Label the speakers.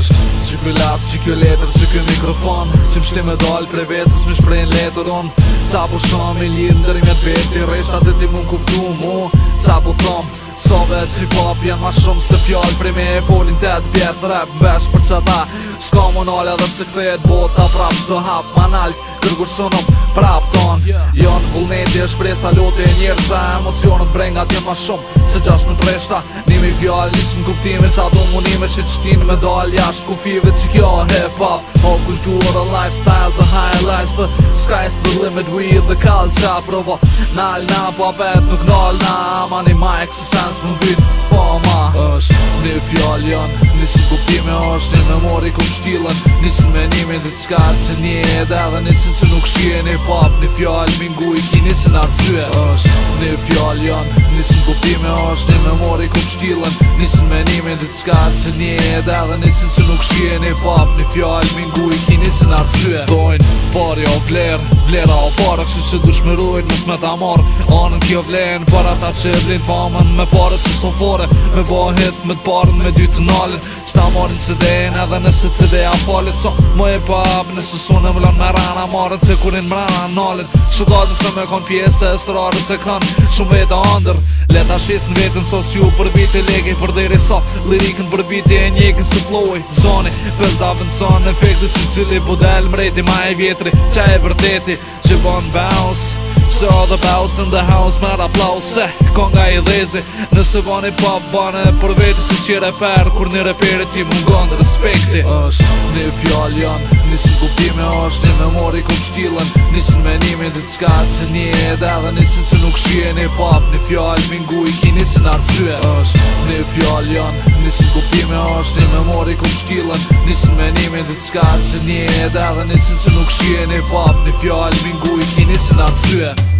Speaker 1: just Që kjo lapë, që kjo letër, që kjo mikrofon Që mështi me dollë pre vetës, më shprejnë letër unë Ca po shumë, i lirë ndër i me të beti Reshtat e ti mund kuptu mu Ca po thomë, sove e si pop Janë ma shumë se fjallë Pre me e folin të të vjetë Rap më vesh për që ta Sko më nalë edhe pse këthet Bota prap, shdo hap ma nalt Kërgur sonëm prap ton Jonë vullneti e shpresa lotë e njerë Sa emocionët brenga tje ma shumë Se gjash me të reshta Nimi fjallë, një në kuptimin Sa do mundime që të shtinë me dalë Jashtë ku shive që kjo hip hop O kultur lifestyle the high lines The sky's the limit we the culture Provo nal na po apet nuk nal na Ama ni ma eksesens më vit fama është një fjall janë Nisi ku pime është një memori ku pështilën Nisi me dhe të skatë se një e dhe nisi nuk shkje Një pap, një fjallë, mingu i kini se në arsye është një fjallë janë Nisi ku është një memori ku Nisi me dhe të skatë se një e dhe nisi nuk shkje Një pap, një fjallë, mingu i kini se në arsye bari o vler Vlera o pare, kështë që du dushmeruit nës me ta marë Anën kjo vlenë për ata që e vlin famën Me pare së son fore, me bo hit, me të parën, me dy të nalin Që ta marin që dejen edhe nëse që deja falit Co, më e pap, nëse sunë e mëllon me rana marën Që kurin më rana nalin Që dadin se me kon pjesë e strarën se kanë Shumë vete andër, leta shis në vetën Sos ju për biti legin për deri sa Lirikën për biti e njekin si flowi Zoni, pëzabën son, efekti si cili budel po Mreti ma e vjetër Kjeri qa e vërteti që bon bounce Se o dhe bounce in the house me raplau se eh, i lezi nëse bon i pop bon e për veti Se që reper kur një reperi ti mungon respekti është një fjall janë në kuptime është një memori ku pështilën Nisë në menimi dhe të skatë se një edhe dhe nisë që nuk shqie një pop Një fjall mingu i kini se në arsye është një fjall janë në kuptime është një memori ku pështilën qime Ndë cka që një edhe në që që nuk shqie Në pap në fjall, mingu i kini që në